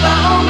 found